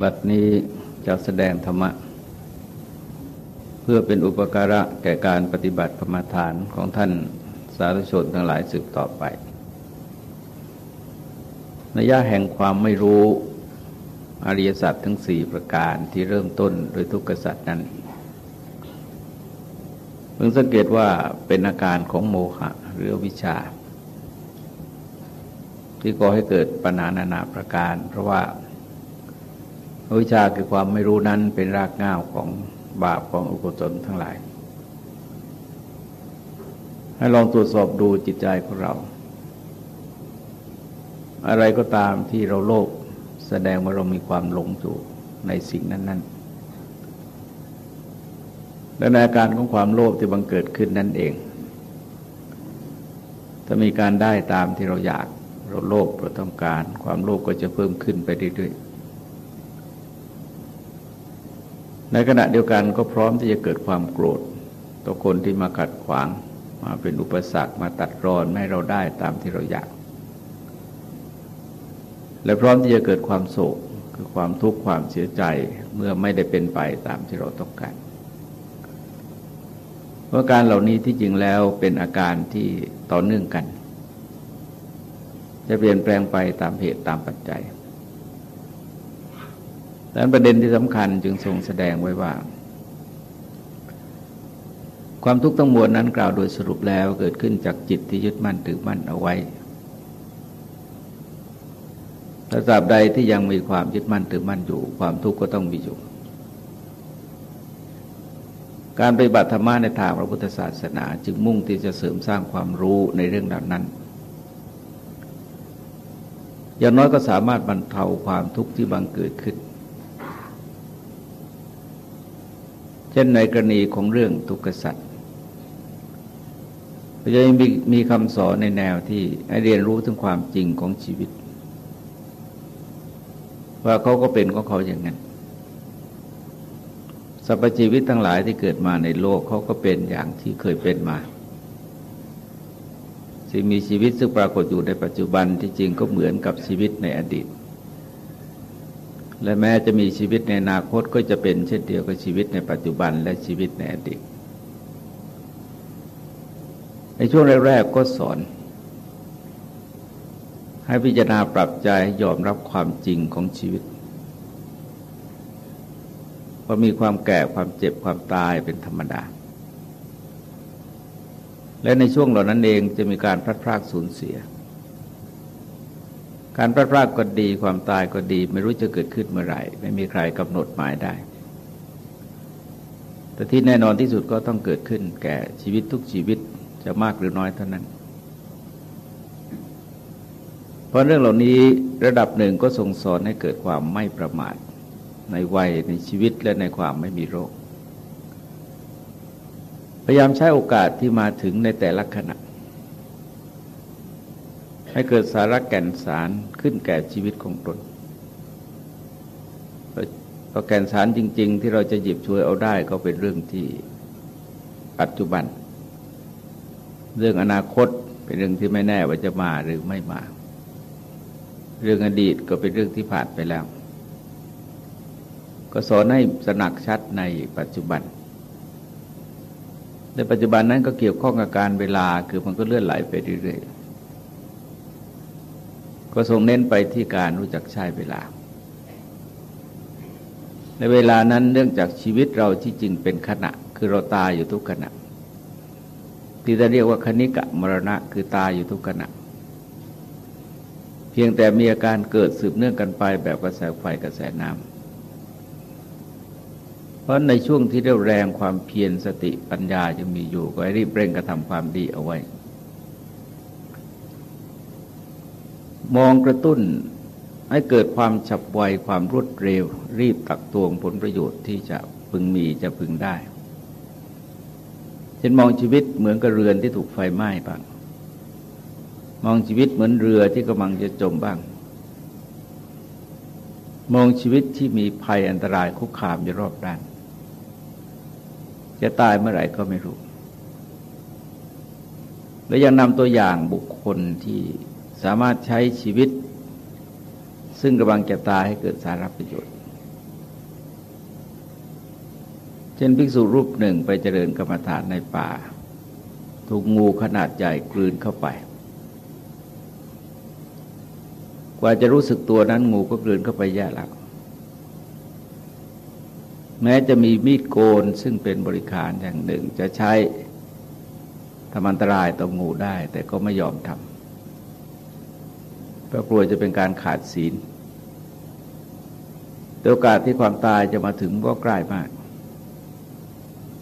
บัดนี้จะแสดงธรรมะ เพื่อเป็นอุปการะแก่การปฏิบัติกรรมฐานของท่านสาธุชนทั้งหลายสืบต่อไปในย่าแห่งความไม่รู้อริยสัจทั้งสี่ประการที่เริ่มต้นโดยทุกขสัจนั้นเพิ่งสังเกตว่าเป็นอาการของโมหะหรือวิชา ที่ก่อให้เกิดปัญหานานาประการ เพราะว่า วิชาคือความไม่รู้นั้นเป็นรากง่าวของบาปของอุกศลทั้งหลาย ให้ลองตรวจสอบดูจิตใจของเรา อะไรก็ตามที่เราโลภแสดงว่าเรามีความหลงอยู่ในสิ่งนั้น ๆ และในอาการของความโลภที่บังเกิดขึ้นนั่นเอง ถ้ามีการได้ตามที่เราอยาก เราโลภเราต้องการ ความโลภก็จะเพิ่มขึ้นไปเรื่อยๆ ในขณะเดียวกันก็พร้อมที่จะเกิดความโกรธ ต่อคนที่มาขัดขวาง มาเป็นอุปสรรคมาตัดรอนไม่เราได้ตามที่เราอยาก และพร้อมที่จะเกิดความโศกคือความทุกข์ความเสียใจเมื่อไม่ได้เป็นไปตามที่เราต้องการเพราะการเหล่านี้ที่จริงแล้วเป็นอาการที่ต่อเนื่องกัน จะเปลี่ยนแปลงไปตามเหตุตามปัจจัย ดังนั้นประเด็นที่สำคัญจึงทรงแสดงไว้ว่า ความทุกข์ทั้งมวลนั้นกล่าวโดยสรุปแล้วเกิดขึ้นจากจิตที่ยึดมั่นถือมั่นเอาไว้ถ้าตราบใดที่ยังมีความยึดมั่นถือมั่นอยู่ ความทุกข์ก็ต้องมีอยู่ การปฏิบัติธรรมะในทางพระพุทธศาสนา จึงมุ่งที่จะเสริมสร้างความรู้ในเรื่องเหล่านั้นอย่างน้อยก็สามารถบรรเทาความทุกข์ที่บังเกิดขึ้น เช่นในกรณีของเรื่องทุกขสัตว์ก็จะมีมีคำสอนในแนวที่ให้เรียนรู้ถึงความจริงของชีวิต ว่าเขาก็เป็นของเขาอย่างนั้นสรรพชีวิตทั้งหลายที่เกิดมาในโลกเขาก็เป็นอย่างที่เคยเป็นมาสิ่งมีชีวิตซึ่งปรากฏอยู่ในปัจจุบันที่จริงก็เหมือนกับชีวิตในอดีต และแม้จะมีชีวิตในอนาคตก็จะเป็นเช่นเดียวกับชีวิตในปัจจุบันและชีวิตในอดีตในช่วงแรกๆก็สอน ให้พิจารณาปรับใจยอมรับความจริงของชีวิตว่ามีความแก่ความเจ็บความตายเป็นธรรมดา และในช่วงเหล่านั้นเองจะมีการพลัดพรากสูญเสีย การพลาดพลาดก็ดีความตายก็ดี ไม่รู้จะเกิดขึ้นเมื่อไหร่ ไม่มีใครกำหนดหมายได้ แต่ที่แน่นอนที่สุดก็ต้องเกิดขึ้น แก่ชีวิตทุกชีวิตจะมากหรือน้อยเท่านั้น เพราะเรื่องเหล่านี้ระดับหนึ่งก็ส่งสอนให้เกิดความไม่ประมาท ในวัยในชีวิตและในความไม่มีโรค พยายามใช้โอกาสที่มาถึงในแต่ละขณะ ให้เกิดสาระแก่นสารขึ้นแก่ชีวิตของตนพอแก่นสารจริง ๆ ที่เราจะหยิบช่วยเอาได้ก็เป็นเรื่องที่ปัจจุบัน เรื่องอนาคตเป็นเรื่องที่ไม่แน่ว่าจะมาหรือไม่มา เรื่องอดีตก็เป็นเรื่องที่ผ่านไปแล้ว ก็สอนให้สนักชัดในปัจจุบัน ในปัจจุบันนั้นก็เกี่ยวข้องกับการเวลาคือมันก็เลื่อนไหลไปเรื่อยๆ ก็ทรงเน้นไปที่การรู้จักใช้เวลา ในเวลานั้นเนื่องจากชีวิตเราที่จริงเป็นขณะ คือเราตายอยู่ทุกขณะ ที่จะเรียกว่าคณิกะมรณะคือตายอยู่ทุกขณะ เพียงแต่มีอาการเกิดสืบเนื่องกันไปแบบกระแสไฟกระแสน้ำเพราะในช่วงที่เรียวแรงความเพียรสติปัญญาจะมีอยู่ ก็ให้รีบเร่งกระทำความดีเอาไว้ มองกระตุ้นให้เกิดความฉับไวความรวดเร็ว รีบตักตวงผลประโยชน์ที่จะพึงมีจะพึงได้เช่นมองชีวิตเหมือนกับเรือนที่ถูกไฟไหม้บ้าง มองชีวิตเหมือนเรือที่กำลังจะจมบ้าง มองชีวิตที่มีภัยอันตรายคุกคามอยู่รอบด้าน จะตายเมื่อไหร่ก็ไม่รู้ และยังนำตัวอย่างบุคคลที่ สามารถใช้ชีวิต ซึ่งกำลังแก่ตายให้เกิดสาระประโยชน์ เช่นภิกษุรูปหนึ่งไปเจริญกรรมฐานในป่า ถูกงูขนาดใหญ่กลืนเข้าไป กว่าจะรู้สึกตัวนั้นงูก็กลืนเข้าไปแย่แล้วแม้จะมีมีดโกนซึ่งเป็นบริการอย่างหนึ่งจะใช้ทำอันตรายต่องูได้ แต่ก็ไม่ยอมทำ เพราะกลัวจะเป็นการขาดศีลโอกาสที่ความตายจะมาถึงก็ใกล้มาก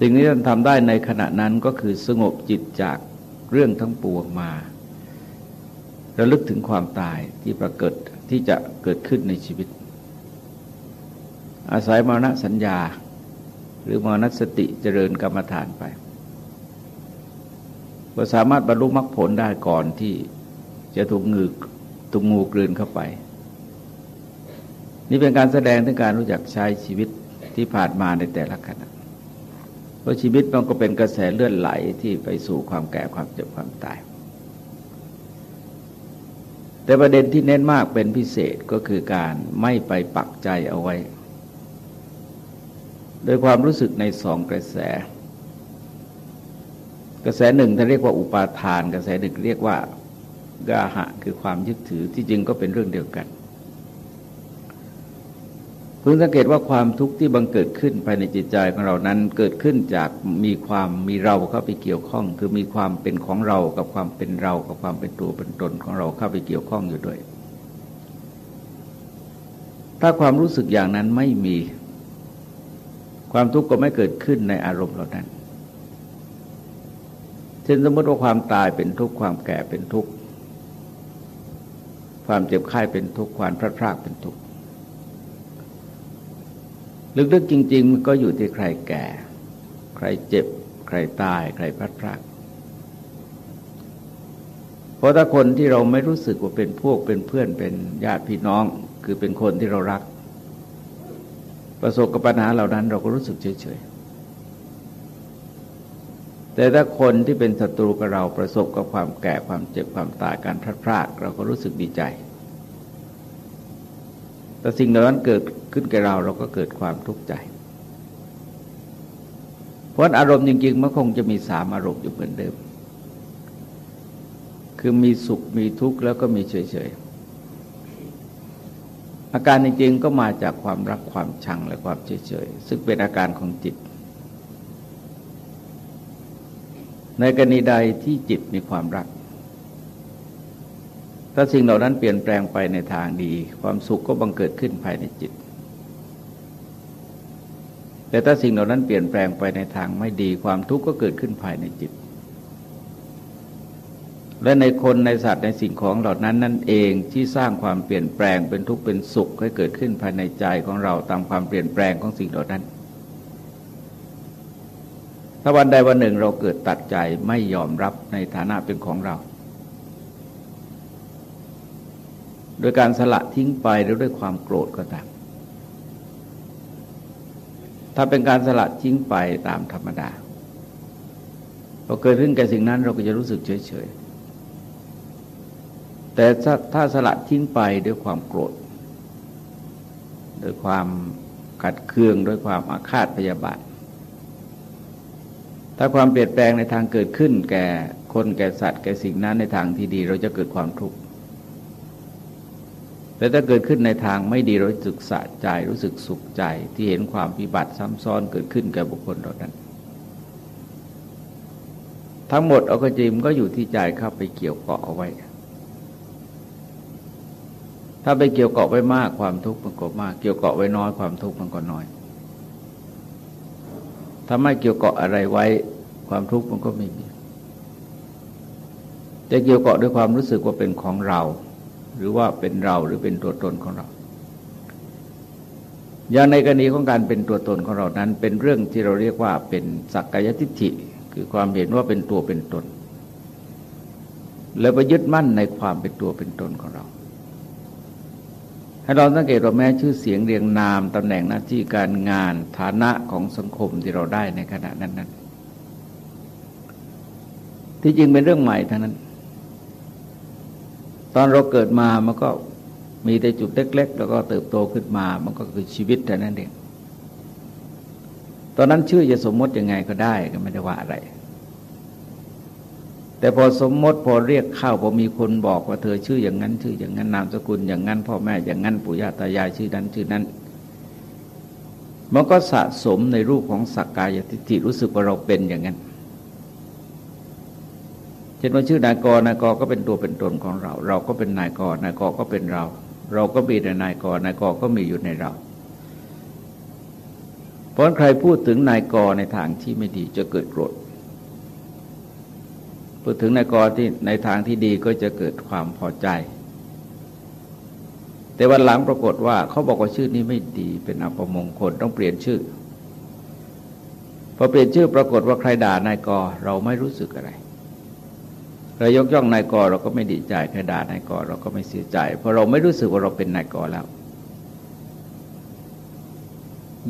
สิ่งที่ท่านทำได้ในขณะนั้นก็คือสงบจิตจากเรื่องทั้งปวงมาระลึกถึงความตายที่ปรากฏที่จะเกิดขึ้นในชีวิต อาศัยมรณะสัญญา หรือมรณสติเจริญกรรมฐานไปก็สามารถบรรลุมรรคผลได้ก่อนที่จะถูกงือ ถูกงูกลืนเข้าไป นี่เป็นการแสดงถึงการรู้จักใช้ชีวิตที่ผ่านมาในแต่ละขณะเพราะชีวิตมันก็เป็นกระแสเลื่อนไหลที่ไปสู่ความแก่ความเจ็บความตาย แต่ประเด็นที่เน้นมากเป็นพิเศษก็คือการไม่ไปปักใจเอาไว้ โดยความรู้สึกในสองกระแส กระแสหนึ่งท่านเรียกว่าอุปาทาน กระแสหนึ่งเรียกว่า กาหะคือความยึดถือที่จริงก็เป็นเรื่องเดียวกันพึงสังเกตว่าความทุกข์ที่บังเกิดขึ้นภายในจิตใจของเรานั้นเกิดขึ้นจากมีความมีเราเข้าไปเกี่ยวข้อง คือมีความเป็นของเรากับความเป็นเรากับความเป็นตัวเป็นตนของเราเข้าไปเกี่ยวข้องอยู่ด้วย ถ้าความรู้สึกอย่างนั้นไม่มี ความทุกข์ก็ไม่เกิดขึ้นในอารมณ์เหล่านั้นเช่นสมมติว่าความตายเป็นทุกข์ความแก่เป็นทุกข์ ความเจ็บไข้เป็นทุกข์ความพลาดพลาดเป็นทุกข์ลึกๆจริง ๆ มันก็อยู่ที่ใครแก่ ใครเจ็บ ใครตาย ใครพลัดพรากเพราะถ้าคนที่เราไม่รู้สึกว่าเป็นพวกเป็นเพื่อนเป็นญาติพี่น้อง คือเป็นคนที่เรารัก ประสบกับปัญหาเหล่านั้นเราก็รู้สึกเฉยๆ แต่ถ้าคนที่เป็นศัตรูกับเราประสบกับความแก่ความเจ็บความตายการพลัดพรากเราก็รู้สึกดีใจ แต่สิ่งเหล่านั้นเกิดขึ้นแก่เราเราก็เกิดความทุกข์ใจ เพราะอารมณ์จริงๆมันคงจะมีสามอารมณ์อยู่เหมือนเดิม คือมีสุขมีทุกข์แล้วก็มีเฉยๆอาการจริงๆก็มาจากความรักความชังและความเฉยๆซึ่งเป็นอาการของจิต ในกรณีใดที่จิตมีความรัก ถ้าสิ่งเหล่านั้นเปลี่ยนแปลงไปในทางดี ความสุขก็บังเกิดขึ้นภายในจิต แต่ถ้าสิ่งเหล่านั้นเปลี่ยนแปลงไปในทางไม่ดี ความทุกข์ก็เกิดขึ้นภายในจิต และในคนในสัตว์ในสิ่งของเหล่านั้นนั่นเองที่สร้างความเปลี่ยนแปลงเป็นทุกข์เป็นสุขให้เกิดขึ้นภายในใจของเราตามความเปลี่ยนแปลงของสิ่งเหล่านั้น ถ้าวันใดวันหนึ่งเราเกิดตัดใจไม่ยอมรับในฐานะเป็นของเรา โดยการสละทิ้งไปหรือด้วยความโกรธก็ตาม ถ้าเป็นการสละทิ้งไปตามธรรมดาพอเกิดขึ้นแก่สิ่งนั้นเราก็จะรู้สึกเฉยๆ แต่ถ้าสละทิ้งไปด้วยความโกรธโดยความขัดเคืองด้วยความอาฆาตพยาบาท ถ้าความเปลี่ยนแปลงในทางเกิดขึ้น แก่คนแก่สัตว์ แก่สิ่งนั้นในทางที่ดี เราจะเกิดความทุกข์แต่ถ้าเกิดขึ้นในทางไม่ดีเรู้สึกสะใจรู้สึกสุขใจที่เห็นความพิบัติซ้ำซ้อนเกิดขึ้นแก่บุคคลเหล่านั้น ทั้งหมดเอากระจิมก็อยู่ที่ใจเข้าไปเกี่ยวเกาะเอาไว้ ถ้าไปเกี่ยวเกาะไว้มากความทุกข์มันก็มาก เกี่ยวเกาะไว้น้อยความทุกข์มันก็น้อย ถ้าไม่เกี่ยวเกาะอะไรไว้ ความทุกข์มันก็ไม่มีจะเกี่ยวเกาะด้วยความรู้สึกว่าเป็นของเรา หรือว่าเป็นเราหรือเป็นตัวตนของเรา อย่างในกรณีของการเป็นตัวตนของเรานั้น เป็นเรื่องที่เราเรียกว่าเป็นสักกายทิฏฐิ คือความเห็นว่าเป็นตัวเป็นตน แล้วไปยึดมั่นในความเป็นตัวเป็นตนของเรา ให้เราสังเกตว่าแม้ชื่อเสียงเรียงนามตำแหน่งหน้าที่การงานฐานะของสังคมที่เราได้ในขณะนั้นนั้นที่จริงเป็นเรื่องใหม่ทั้งนั้น ตอนเราเกิดมามันก็มีแต่จุดเล็ก ๆ แล้วก็เติบโตขึ้นมา มันก็คือชีวิตแต่นั้นเอง ตอนนั้นชื่อจะสมมติยังไงก็ได้ก็ไม่ได้ว่าอะไร แต่พอสมมติพอเรียกเข้าพอมีคนบอกว่าเธอชื่ออย่างนั้น ชื่ออย่างนั้นนามสกุลอย่างนั้น พ่อแม่อย่างนั้นปู่ย่าตายายชื่อนั้นชื่อนั้นมันก็สะสมในรูปของสักกายทิฏฐิรู้สึกว่าเราเป็นอย่างนั้นเช่นว่าชื่อนายกนายกก็เป็นตัวเป็นตนของเรา เราก็เป็นนายกนายกก็เป็นเรา เราก็มีในนายกนายกก็มีอยู่ในเรา เพราะใครพูดถึงนายกในทางที่ไม่ดีจะเกิดโกรธ พูดถึงนายกที่ในทางที่ดีก็จะเกิดความพอใจ แต่วันหลังปรากฏว่าเขาบอกว่าชื่อนี้ไม่ดีเป็นอัปมงคลต้องเปลี่ยนชื่อพอเปลี่ยนชื่อปรากฏว่าใครด่านายกเราไม่รู้สึกอะไรเรายกย่องนายกเราก็ไม่ดีใจใครด่านายกเราก็ไม่เสียใจ เพราะเราไม่รู้สึกว่าเราเป็นนายกแล้ว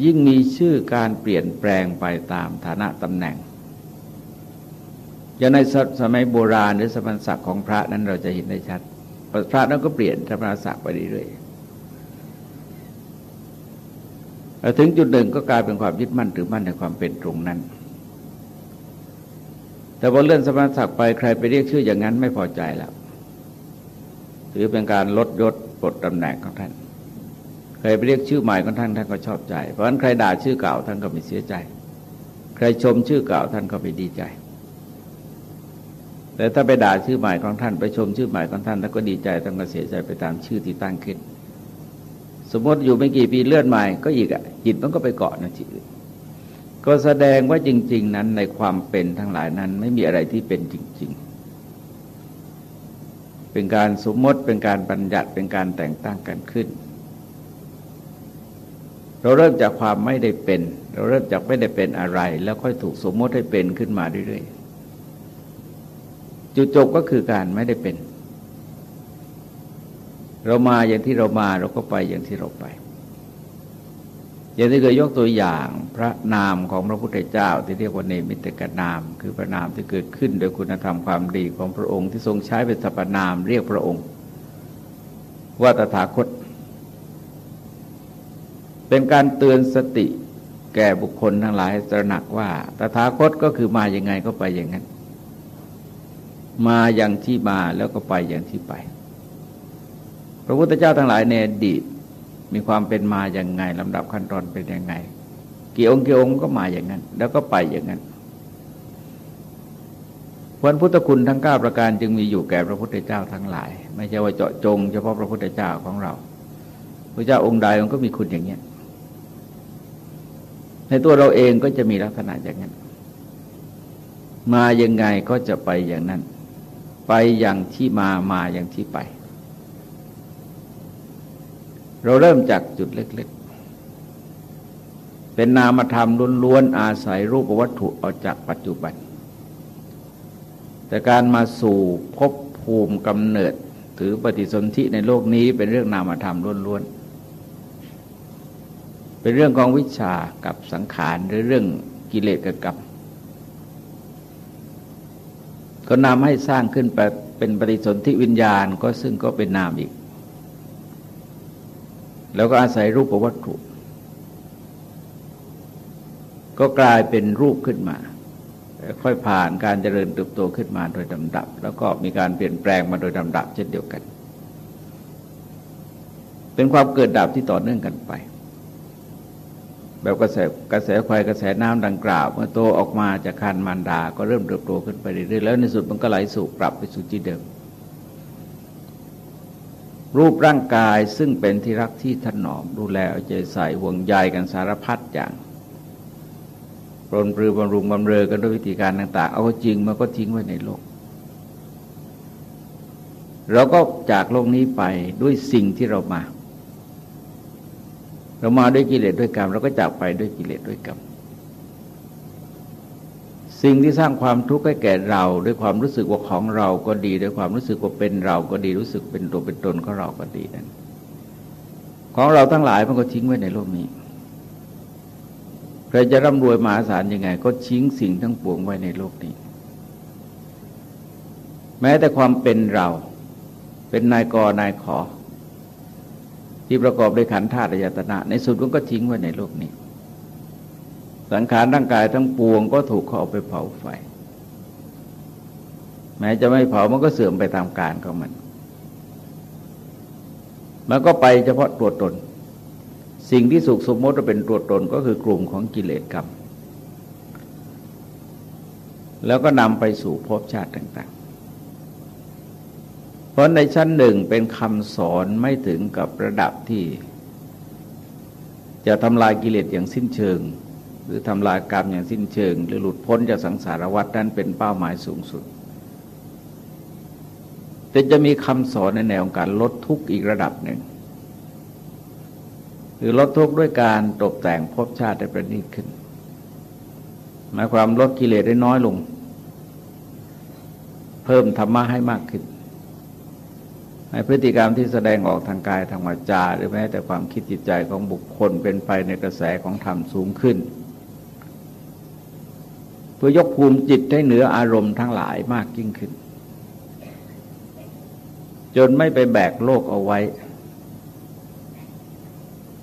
ยิ่งมีชื่อการเปลี่ยนแปลงไปตามฐานะตำแหน่ง อย่างในสมัยโบราณหรือสมัยศักดิ์ของพระนั้นเราจะเห็นได้ชัดพระนั้นก็เปลี่ยนสมณศักดิ์ไปเรื่อยๆถึงจุดหนึ่งก็กลายเป็นความยึดมั่นถือมั่นในความเป็นตรงนั้น แต่พอเลื่อนสมณศักดิ์ไปใครไปเรียกชื่ออย่างนั้นไม่พอใจแล้วถือเป็นการลดยศปลดตำแหน่งของท่านใครไปเรียกชื่อใหม่ของท่านท่านก็ชอบใจ เพราะฉะนั้นใครด่าชื่อเก่าท่านก็ไม่เสียใจ ใครชมชื่อเก่าท่านก็ไม่ดีใจ แต่ถ้าไปด่าชื่อใหม่ของท่านไปชมชื่อใหม่ของท่านท่านก็ดีใจท่านก็เสียใจไปตามชื่อที่ตั้งขึ้น สมมติอยู่ไม่กี่ปีเลื่อนใหม่ก็อีกอะจิตมันก็ไปเกาะนะจิตก็แสดงว่าจริง ๆ นั้นในความเป็นทั้งหลายนั้น ไม่มีอะไรที่เป็นจริง ๆ เป็นการสมมติเป็นการบัญญัติเป็นการแต่งตั้งกันขึ้น เราเริ่มจากความไม่ได้เป็น เราเริ่มจากไม่ได้เป็นอะไร แล้วค่อยถูกสมมติให้เป็นขึ้นมาเรื่อยๆ จุดจบก็คือการไม่ได้เป็น เรามาอย่างที่เรามาเราก็ไปอย่างที่เราไป อย่างที่เคยยกตัวอย่างพระนามของพระพุทธเจ้า ที่เรียกว่าเนมิตกนาม คือพระนามที่เกิดขึ้นโดยคุณธรรมความดีของพระองค์ที่ทรงใช้เป็นสรรพนามเรียกพระองค์ ว่าตถาคต เป็นการเตือนสติแก่บุคคลทั้งหลายตระหนักว่า ตถาคตก็คือมาอย่างไงก็ไปอย่างนั้น มาอย่างที่มาแล้วก็ไปอย่างที่ไป พระพุทธเจ้าทั้งหลายในอดีตมีความเป็นมาอย่างไงลำดับขั้นตอนเป็นยังไง กี่องค์กี่องค์ก็มาอย่างนั้น แล้วก็ไปอย่างนั้นวันพุทธคุณทั้งเก้าประการจึงมีอยู่แก่พระพุทธเจ้าทั้งหลาย ไม่ใช่ว่าเจาะจง เฉพาะพระพุทธเจ้าของเรา พระเจ้าองค์ใดมันก็มีคุณอย่างนี้ในตัวเราเองก็จะมีลักษณะอย่างนั้น มายังไงก็จะไปอย่างนั้น ไปอย่างที่มามาอย่างที่ไป เราเริ่มจากจุดเล็กๆ เป็นนามธรรมล้วนๆอาศัยรูปวัตถุออกจากปัจจุบัน แต่การมาสู่พบภูมิกำเนิดถือปฏิสนธิในโลกนี้เป็นเรื่องนามธรรมล้วนๆ เป็นเรื่องของวิชากับสังขารหรือเรื่องกิเลสกับกรรม ก็นำให้สร้างขึ้นไปเป็นปฏิสนธิวิญญาณก็ซึ่งก็เป็นนามอีก แล้วก็อาศัยรูปวัตถุ ก็กลายเป็นรูปขึ้นมา ค่อยผ่านการเจริญเติบโตขึ้นมาโดยลำดับ แล้วก็มีการเปลี่ยนแปลงมาโดยลำดับเช่นเดียวกัน เป็นความเกิดดับที่ต่อเนื่องกันไป แบบกระแสกระแสไฟกระแสน้ำดังกล่าว เมื่อโตออกมาจากคันมารดา ก็เริ่มเติบโตขึ้นไปเรื่อยๆแล้วในสุดมันก็ไหลสู่กลับไปสู่ที่เดิม รูปร่างกายซึ่งเป็นที่รักที่ถนอมดูแลเอาใจใส่ห่วงใยกันสารพัดอย่างปรนปรือบำรุงบำเรอกันด้วยวิธีการต่าง ๆ เอาจริงมันก็ทิ้งไว้ในโลกเราก็จากโลกนี้ไปด้วยสิ่งที่เรามา เรามาด้วยกิเลสด้วยกรรมเราก็จากไปด้วยกิเลสด้วยกรรมสิ่งที่สร้างความทุกข์ให้แก่เรา ด้วยความรู้สึกว่าของเราก็ดี ด้วยความรู้สึกว่าเป็นเราก็ดีรู้สึกเป็นตัวเป็นตนของเราก็ดีนั้นของเราทั้งหลายมันก็ทิ้งไว้ในโลกนี้ใครจะร่ำรวยมหาศาลยังไง ก็ทิ้งสิ่งทั้งปวงไว้ในโลกนี้ แม้แต่ความเป็นเรา เป็นนายกนายขอ ที่ประกอบด้วยขันธ์ธาตุยตนะ ในสุดมันก็ทิ้งไว้ในโลกนี้ สังขารร่างกายทั้งปวงก็ถูกเขาเอาไปเผาไฟ แม้จะไม่เผามันก็เสื่อมไปตามการของมัน มันก็ไปเฉพาะตัวตน สิ่งที่สุขสมมติว่าเป็นตัวตนก็คือกลุ่มของกิเลสกรรม แล้วก็นำไปสู่ภพชาติต่างๆ เพราะในชั้นหนึ่งเป็นคำสอนไม่ถึงกับระดับที่ จะทำลายกิเลสอย่างสิ้นเชิง หรือทำลายกรรมอย่างสิ้นเชิง หรือหลุดพ้นจากสังสารวัฏนั้นเป็นเป้าหมายสูงสุด แต่จะมีคำสอนในแนวการลดทุกข์อีกระดับหนึ่งคือลดทุกข์ด้วยการตกแต่งภพชาติให้ประณีตขึ้น หมายความลดกิเลสได้น้อยลง เพิ่มธรรมะให้มากขึ้น ในพฤติกรรมที่แสดงออกทางกายทางวาจา หรือแม้แต่ความคิดจิตใจของบุคคลเป็นไปในกระแสของธรรมสูงขึ้น เพื่อยกภูมิจิตให้เหนืออารมณ์ทั้งหลายมากยิ่งขึ้น จนไม่ไปแบกโลกเอาไว้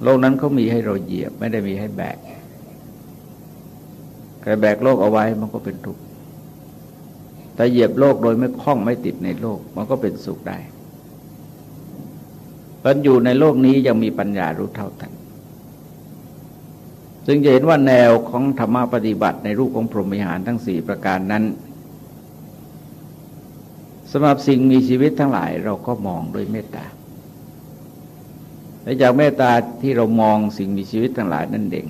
โลกนั้นเขามีให้เราเหยียบไม่ได้มีให้แบกใครแบกโลกเอาไว้มันก็เป็นทุกข์แต่เหยียบโลกโดยไม่คล้องไม่ติดในโลก มันก็เป็นสุขได้ ตอนอยู่ในโลกนี้ยังมีปัญญารู้เท่าทันซึ่งจะเห็นว่าแนวของธรรมปฏิบัติในรูปของพรหมิหารทั้งสี่ประการนั้นสำหรับสิ่งมีชีวิตทั้งหลายเราก็มองด้วยเมตตาและจากเมตตาที่เรามองสิ่งมีชีวิตทั้งหลายนั่นเอง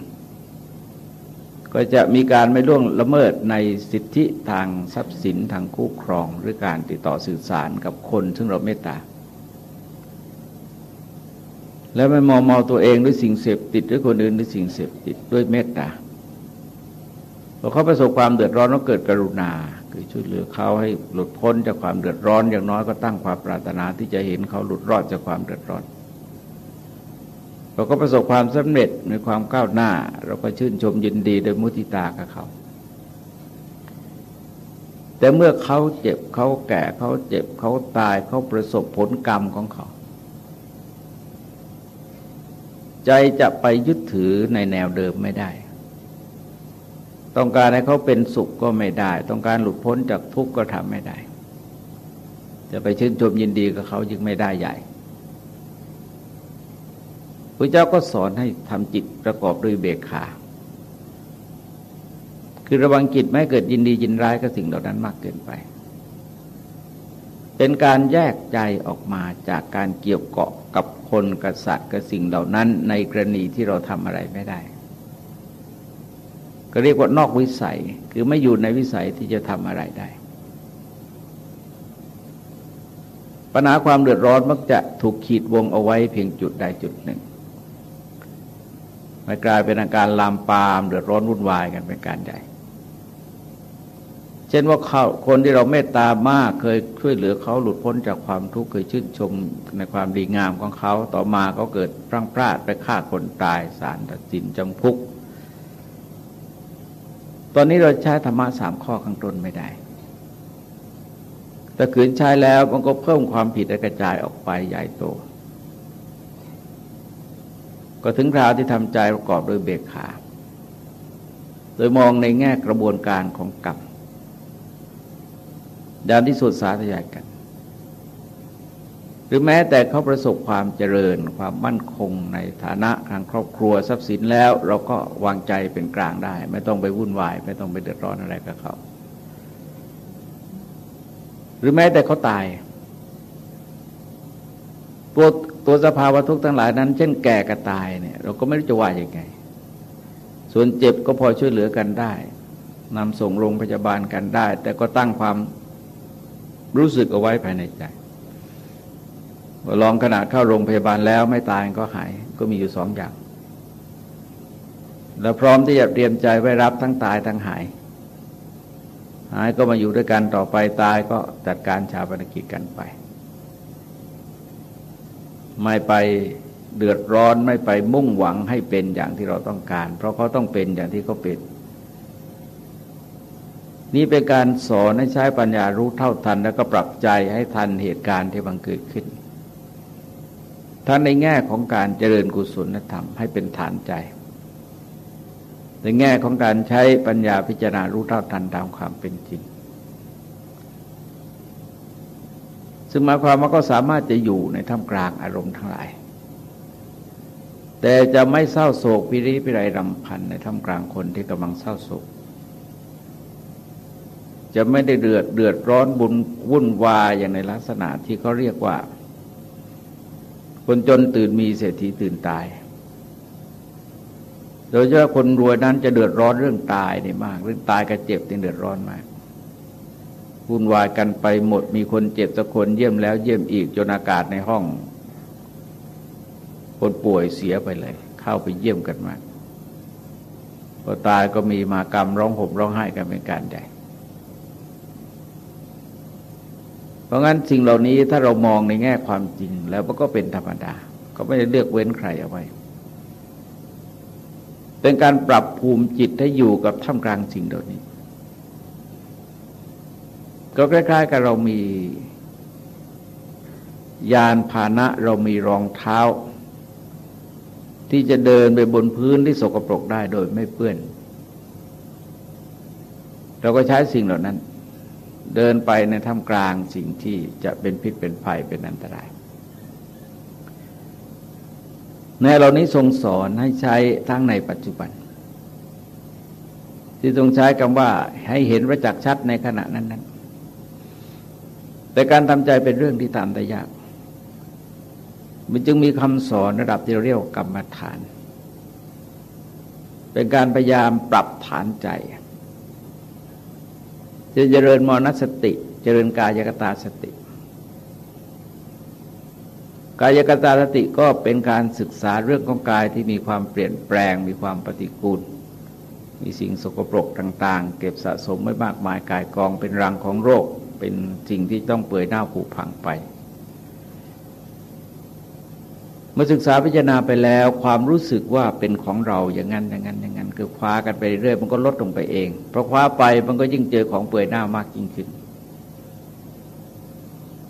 ก็จะมีการไม่ล่วงละเมิดในสิทธิทางทรัพย์สินทางคู่ครอง หรือการติดต่อสื่อสารกับคนซึ่งเราเมตตา แล้วไม่มองมองตัวเองด้วยสิ่งเสพติดด้วยคนอื่นด้วยสิ่งเสพติดด้วยเมตตาพอเขาประสบความเดือดร้อนก็เกิดกรุณา คือช่วยเหลือเขาให้หลุดพ้นจากความเดือดร้อน อย่างน้อยก็ตั้งความปรารถนาที่จะเห็นเขาหลุดรอดจากความเดือดร้อนเราก็ประสบความสำเร็จในความก้าวหน้า เราก็ชื่นชมยินดีโดยมุติตากับเขา แต่เมื่อเขาเจ็บเขาแก่เขาเจ็บเขาตายเขาประสบผลกรรมของเขา ใจจะไปยึดถือในแนวเดิมไม่ได้ ต้องการให้เขาเป็นสุขก็ไม่ได้ ต้องการหลุดพ้นจากทุกข์ก็ทำไม่ได้ จะไปชื่นชมยินดีกับเขายึงไม่ได้ใหญ่พระเจ้าก็สอนให้ทำจิตประกอบด้วยเบกขาคือระวังจิตไม่เกิดยินดียินร้ายกับสิ่งเหล่านั้นมากเกินไป เป็นการแยกใจออกมาจากการเกี่ยวเกาะกับคนกับสัตว์กับสิ่งเหล่านั้น ในกรณีที่เราทำอะไรไม่ได้ ก็เรียกว่านอกวิสัยคือไม่อยู่ในวิสัยที่จะทำอะไรได้ ปัญหาความเดือดร้อนมักจะถูกขีดวงเอาไว้เพียงจุดใดจุดหนึ่งไม่กลายเป็นอาการลามปามเดือดร้อนวุ่นวายกันเป็นการใหญ่ เช่นว่าเขาคนที่เราเมตตามากเคยช่วยเหลือเขาหลุดพ้นจากความทุกข์เคยชื่นชมในความดีงามของเขาต่อมาเขาเกิดพลั้งพลาดไปฆ่าคนตายสารตัดสินจำคุก ตอนนี้เราใช้ธรรมะสามข้อข้างต้นไม่ได้แต่ขืนใช้แล้วมันก็เพิ่มความผิดและกระจายออกไปใหญ่โต ก็ถึงคราวที่ทำใจประกอบด้วยเบกขา โดยมองในแง่กระบวนการของกรรม ดานที่สุดสาธยายกัน หรือแม้แต่เขาประสบความเจริญความมั่นคงในฐานะทางครอบครัวทรัพย์สินแล้ว เราก็วางใจเป็นกลางได้ ไม่ต้องไปวุ่นวาย ไม่ต้องไปเดือดร้อนอะไรกับเขา หรือแม้แต่เขาตายตัวตัวสภาวะทุกข์ทั้งหลายนั้น เช่นแก่กับตายเนี่ยเราก็ไม่รู้จะว่าอย่างไง ส่วนเจ็บก็พอช่วยเหลือกันได้นำส่งโรงพยาบาลกันได้ แต่ก็ตั้งความ รู้สึกเอาไว้ภายในใจลองขนาดเข้าโรงพยาบาลแล้วไม่ตายก็หายก็มีอยู่สองอย่าง แล้วพร้อมที่จะเตรียมใจไว้รับทั้งตายทั้งหาย หายก็มาอยู่ด้วยกันต่อไปตายก็จัดการชาปนกิจกันไป ไม่ไปเดือดร้อนไม่ไปมุ่งหวังให้เป็นอย่างที่เราต้องการ เพราะเขาต้องเป็นอย่างที่เขาเป็น นี่เป็นการสอนให้ใช้ปัญญารู้เท่าทัน แล้วก็ปรับใจให้ทันเหตุการณ์ที่บังเกิดขึ้นท่านในแง่ของการเจริญกุศลธรรมให้เป็นฐานใจ ในแง่ของการใช้ปัญญาพิจารณารู้เท่าทันตามความเป็นจริง ซึ่งหมายความว่าก็สามารถจะอยู่ในท่ามกลางอารมณ์ทั้งหลาย แต่จะไม่เศร้าโศกพิริพิไรรำพันในท่ามกลางคนที่กำลังเศร้าโศก จะไม่ได้เดือดเดือดร้อนบุญวุ่นวายอย่างในลักษณะที่เขาเรียกว่า คนจนตื่นมีเศรษฐีตื่นตาย โดยเฉพาะคนรวยนั้นจะเดือดร้อนเรื่องตายนี่มาก เรื่องตายกับเจ็บนี่เดือดร้อนมากวุ่นวายกันไปหมดมีคนเจ็บสักคนเยี่ยมแล้วเยี่ยมอีกจนอากาศในห้อง คนป่วยเสียไปเลย เข้าไปเยี่ยมกันมากพอตายก็มีมากรรมร้องห่มร้องไห้กันเป็นการใหญ่ เพราะงั้นสิ่งเหล่านี้ถ้าเรามองในแง่ความจริงแล้วก็เป็นธรรมดา ก็ไม่ได้เลือกเว้นใครเอาไว้ เป็นการปรับภูมิจิตให้อยู่กับท่ามกลางสิ่งเหล่านี้ ก็คล้ายๆกับเรามียานพาหนะเรามีรองเท้า ที่จะเดินไปบนพื้นที่สกปรกได้โดยไม่เปื้อน เราก็ใช้สิ่งเหล่านั้น เดินไปในท่ามกลางสิ่งที่จะเป็นพิษเป็นภัยเป็นอันตราย ในเหล่านี้ทรงสอนให้ใช้ทั้งในปัจจุบัน ที่ทรงใช้คำว่าให้เห็นประจักษ์ชัดในขณะนั้นนั้นแต่การทำใจเป็นเรื่องที่ทำได้ยาก มันจึงมีคำสอนระดับที่เรียกกรรมฐาน เป็นการพยายามปรับฐานใจ จะเจริญมรณสติ เจริญกายกตาสติ กายกตาสติก็เป็นการศึกษาเรื่องของกายที่มีความเปลี่ยนแปลง มีความปฏิกูล มีสิ่งสกปรกต่าง ๆ เก็บสะสมไว้มากมายกายกองเป็นรังของโรค เป็นสิ่งที่ต้องเปื่อยเน่าผุพังไป เมื่อศึกษาพิจารณาไปแล้ว ความรู้สึกว่าเป็นของเราอย่างนั้นอย่างนั้นอย่างนั้น คือคว้ากันไปเรื่อยมันก็ลดลงไปเองเพราะคว้าไปมันก็ยิ่งเจอของเปื่อยเน่ามากยิ่งขึ้น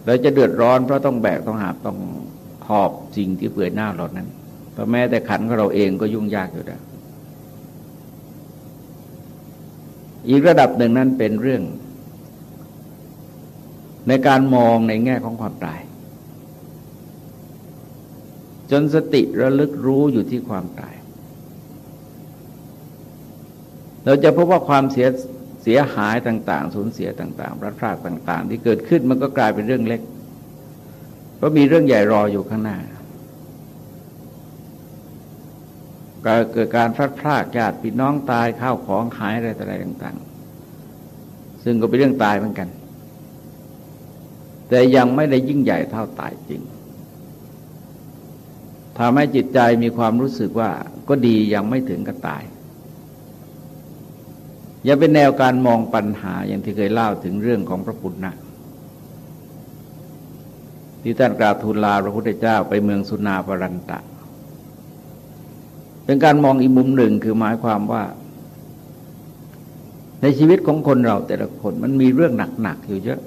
เราจะเดือดร้อนเพราะต้องแบกต้องหาต้องหอบสิ่งที่เปื่อยหน้าเหล่านั้นเพราะแม้แต่ขันของเราเองก็ยุ่งยากอยู่แล้วอีกระดับหนึ่งนั้นเป็นเรื่อง ในการมองในแง่ของความตาย จนสติระลึกรู้อยู่ที่ความตาย เราจะพบว่าความเสียเสียหายต่าง ๆ สูญเสียต่างๆรัดพรากต่าง ๆ ที่เกิดขึ้นมันก็กลายเป็นเรื่องเล็ก เพราะมีเรื่องใหญ่รออยู่ข้างหน้าการเกิดการพลัดพรากญาติพี่น้องตายข้าวของหายอะไรอะไรต่าง ๆ ซึ่งก็เป็นเรื่องตายเหมือนกัน แต่ยังไม่ได้ยิ่งใหญ่เท่าตายจริง ทำให้จิตใจมีความรู้สึกว่าก็ดียังไม่ถึงกับตายยังเป็นแนวการมองปัญหาอย่างที่เคยเล่าถึงเรื่องของพระพุทธนะที่ท่านกราบทูลลาพระพุทธเจ้าไปเมืองสุนาปรันตะ เป็นการมองอีกมุมหนึ่งคือหมายความว่า ในชีวิตของคนเราแต่ละคนมันมีเรื่องหนักๆอยู่เยอะ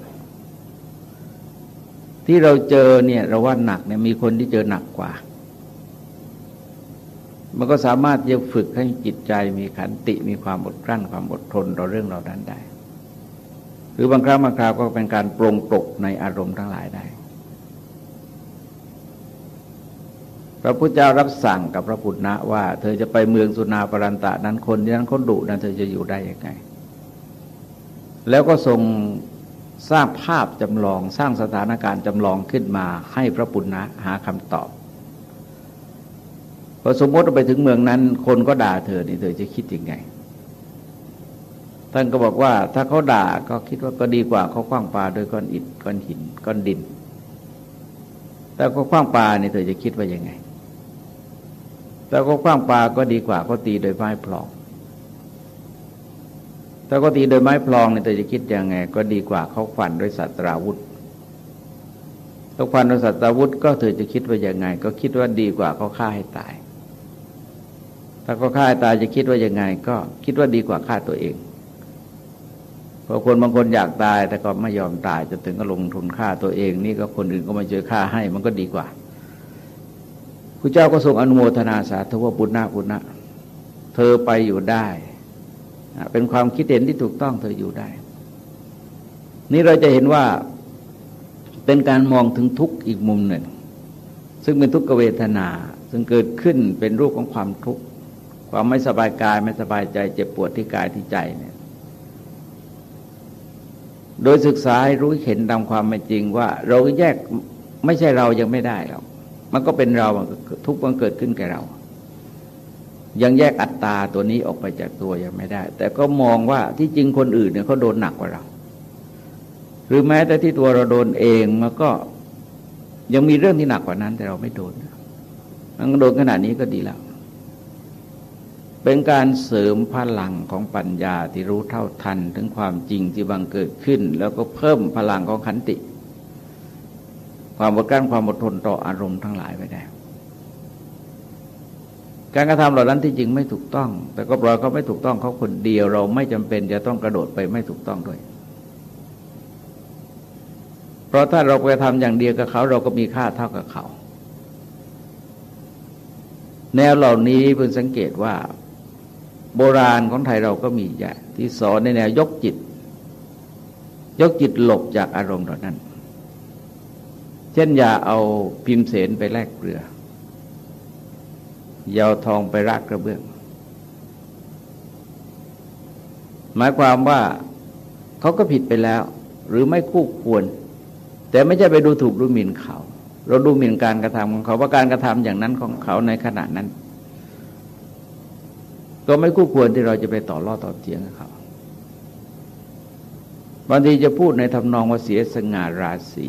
ที่เราเจอเนี่ยเราว่าหนักเนี่ยมีคนที่เจอหนักกว่า มันก็สามารถจะฝึกให้จิตใจมีขันติมีความอดกลั้นความอดทนต่อเรื่องเรานั้นได้ หรือบางครั้งบางคราวก็เป็นการปรงตกในอารมณ์ทั้งหลายได้พระพุทธเจ้ารับสั่งกับพระพุทธนะว่า เธอจะไปเมืองสุนาปรันตะนั้นคนที่นั้นคนดุนั้นเธอจะอยู่ได้ยังไง แล้วก็ทรงสร้างภาพจำลองสร้างสถานการณ์จำลองขึ้นมาให้พระปุณณะหาคำตอบ พอสมมติไปถึงเมืองนั้น คนก็ด่าเธอนี่เธอจะคิดยังไง ท่านก็บอกว่า ถ้าเขาด่าก็คิดว่าก็ดีกว่าเขาคว้างปลาด้วยก้อนอิฐก้อนหินก้อนดิน แต่ก็คว้างปลานี่เธอจะคิดว่ายังไง แต่ก็คว้างปลาก็ดีกว่าก็ตีโดยไม้พลองถ้าก็ตีโดยไม้พลองเนี่ยแต่จะคิดยังไง ก็ดีกว่าเขาฟันด้วยสัตราวุธเขาฟันด้วยสัตราวุธก็เธอจะคิดว่ายังไง ก็คิดว่าดีกว่าเขาฆ่าให้ตาย ถ้าเขาฆ่าตายจะคิดว่ายังไง ก็คิดว่าดีกว่าฆ่าตัวเอง เพราะคนบางคนอยากตายแต่ก็ไม่ยอมตายจนถึงก็ลงทุนฆ่าตัวเอง นี่ก็คนอื่นก็มาเจอฆ่าให้มันก็ดีกว่าพระเจ้าก็ทรงอนุโมทนาสาธุว่าบุญนาบุญนาเธอไปอยู่ได้ เป็นความคิดเห็นที่ถูกต้องเธออยู่ได้ นี่เราจะเห็นว่าเป็นการมองถึงทุกข์อีกมุมหนึ่ง ซึ่งเป็นทุกขเวทนา ซึ่งเกิดขึ้นเป็นรูปของความทุกข์ ความไม่สบายกายไม่สบายใจเจ็บปวดที่กายที่ใจเนี่ยโดยศึกษาให้รู้เห็นตามความเป็นจริงว่า เราแยกไม่ใช่เรายังไม่ได้หรอกมันก็เป็นเราทุกข์มันเกิดขึ้นแก่เรา ยังแยกอัตตาตัวนี้ออกไปจากตัวยังไม่ได้ แต่ก็มองว่าที่จริงคนอื่นเนี่ยเขาโดนหนักกว่าเรา หรือแม้แต่ที่ตัวเราโดนเองมันก็ยังมีเรื่องที่หนักกว่านั้น แต่เราไม่โดนมันโดนขนาดนี้ก็ดีแล้ว เป็นการเสริมพลังของปัญญาที่รู้เท่าทันถึงความจริงที่บังเกิดขึ้น แล้วก็เพิ่มพลังของขันติ ความอดกลั้นความอดทนต่ออารมณ์ทั้งหลายไปได้การกระทำเหล่านั้นที่จริงไม่ถูกต้อง แต่ก็ปล่อยเขาไม่ถูกต้องเขาคนเดียวเราไม่จำเป็นจะต้องกระโดดไปไม่ถูกต้องด้วย เพราะถ้าเราไปทำอย่างเดียวกับเขาเราก็มีค่าเท่ากับเขา แนวเหล่านี้เพิ่งสังเกตว่า โบราณของไทยเราก็มีอย่างที่สอนในแนวยกจิต ยกจิตหลบจากอารมณ์เหล่านั้น เช่นอย่าเอาพิมพ์เสนไปแลกเกลือยาทองไปรากกระเบื้อง หมายความว่าเขาก็ผิดไปแล้ว หรือไม่คู่ควร แต่ไม่ใช่ไปดูถูกดูหมิ่นเขา เราดูหมิ่นการกระทำของเขาว่าการกระทำอย่างนั้นของเขาในขณะนั้น ก็ไม่คู่ควรที่เราจะไปต่อล่อต่อเทียงกับเขาบางทีจะพูดในทำนองว่าเสียสง่าราศี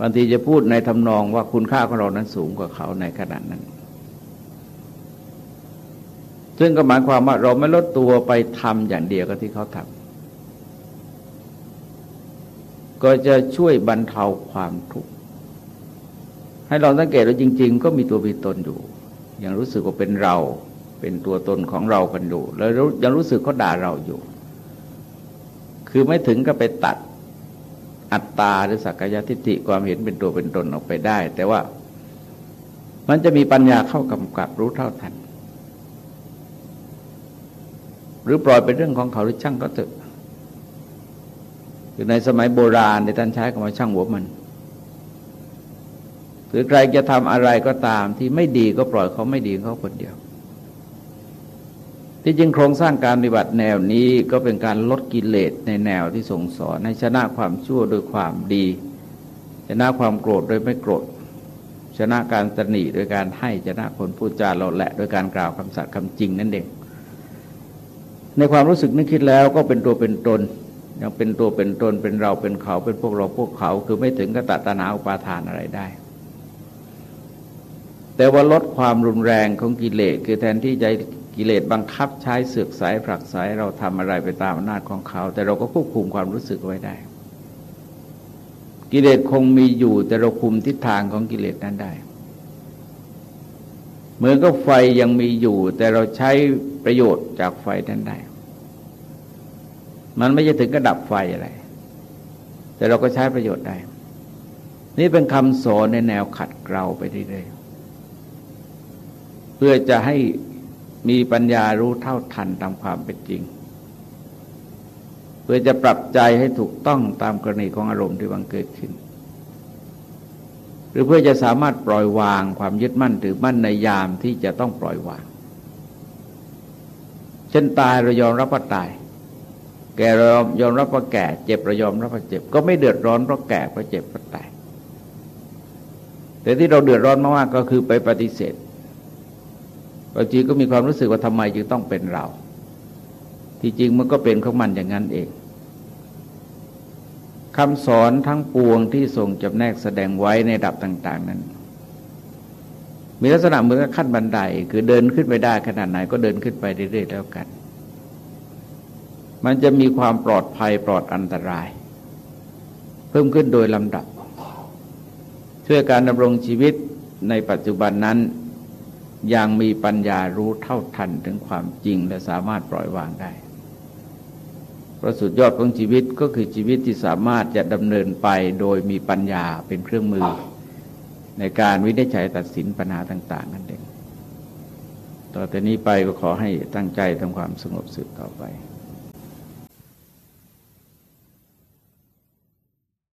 บางทีจะพูดในทำนองว่าคุณค่าของเรานั้นสูงกว่าเขาในขณะนั้น ซึ่งก็หมายความว่าเราไม่ลดตัวไปทำอย่างเดียวกับที่เขาทำก็จะช่วยบรรเทาความทุกข์ให้เราสังเกตว่าจริง ๆ ก็มีตัวมีตนอยู่ ยังรู้สึกว่าเป็นเรา เป็นตัวตนของเรากันอยู่แล้วยังรู้สึกเขาด่าเราอยู่ คือไม่ถึงก็ไปตัดอัตตาหรือสักกายทิฏฐิความเห็นเป็นตัวเป็นตนออกไปได้ แต่ว่ามันจะมีปัญญาเข้ากำกับรู้เท่าทัน หรือปล่อยเป็นเรื่องของเขาหรือช่างก็เถอะอยู่ในสมัยโบราณในท่านใช้คำว่าช่างหัวมัน หรือใครจะทำอะไรก็ตามที่ไม่ดีก็ปล่อยเขาไม่ดีเขาคนเดียว ที่จริงโครงสร้างการปฏิบัติแนวนี้ก็เป็นการลดกิเลสในแนวที่ส่งสอนให้ชนะความชั่วโดยความดี ชนะความโกรธโดยไม่โกรธ ชนะการตนีโดยการให้ชนะคนพูดจาเราแหละโดยการกล่าวคำสัตย์คำจริงนั่นเองในความรู้สึกนึกคิดแล้วก็เป็นตัวเป็นตนยังเป็นตัวเป็นตนเป็นเราเป็นเขาเป็นพวกเราพวกเขา คือไม่ถึงกับตัตนาอุปาทานอะไรได้ แต่ว่าลดความรุนแรงของกิเลสคือแทนที่จะกิเลสบังคับใช้เสือกสายผลักสายเราทำอะไรไปตามอำนาจของเขา แต่เราก็ควบคุมความรู้สึกไว้ได้ กิเลสคงมีอยู่แต่เราคุมทิศทางของกิเลสนั้นได้เหมือนกับไฟยังมีอยู่ แต่เราใช้ประโยชน์จากไฟนั้นได้ มันไม่จะถึงกระดับไฟอะไร แต่เราก็ใช้ประโยชน์ได้ นี่เป็นคำสอนในแนวขัดเกลาไปเรื่อย พื่อจะให้มีปัญญารู้เท่าทันตามความเป็นจริง เพื่อจะปรับใจให้ถูกต้องตามกรณีของอารมณ์ที่บังเกิดขึ้น หรือเพื่อจะสามารถปล่อยวางความยึดมั่นถือมั่นในยามที่จะต้องปล่อยวาง เช่นตายเรายอมรับว่าตาย แก่เรายอมรับว่าแก่ เจ็บเรายอมรับว่าเจ็บ ก็ไม่เดือดร้อนเพราะแก่เพราะเจ็บเพราะตายแต่ที่เราเดือดร้อนมากๆก็คือไปปฏิเสธ บางทีก็มีความรู้สึกว่าทำไมจึงต้องเป็นเรา ที่จริงมันก็เป็นของมันอย่างนั้นเองคำสอนทั้งปวงที่ทรงจำแนกแสดงไว้ในดับต่าง ๆ นั้น มีลักษณะเหมือนกับขั้นบันได คือเดินขึ้นไปได้ขนาดไหนก็เดินขึ้นไปเรื่อย ๆ แล้วกัน มันจะมีความปลอดภัยปลอดอันตราย เพิ่มขึ้นโดยลำดับ ช่วยการดำรงชีวิตในปัจจุบันนั้น ยังมีปัญญารู้เท่าทันถึงความจริงและสามารถปล่อยวางได้ประสุดยอดของชีวิตก็คือชีวิตที่สามารถจะดำเนินไปโดยมีปัญญาเป็นเครื่องมือ ในการวินิจฉัยตัดสินปัญหาต่าง ๆ นั่นเอง ต่อแต่นี้ไปก็ขอให้ตั้งใจทำความสงบสืบต่อไป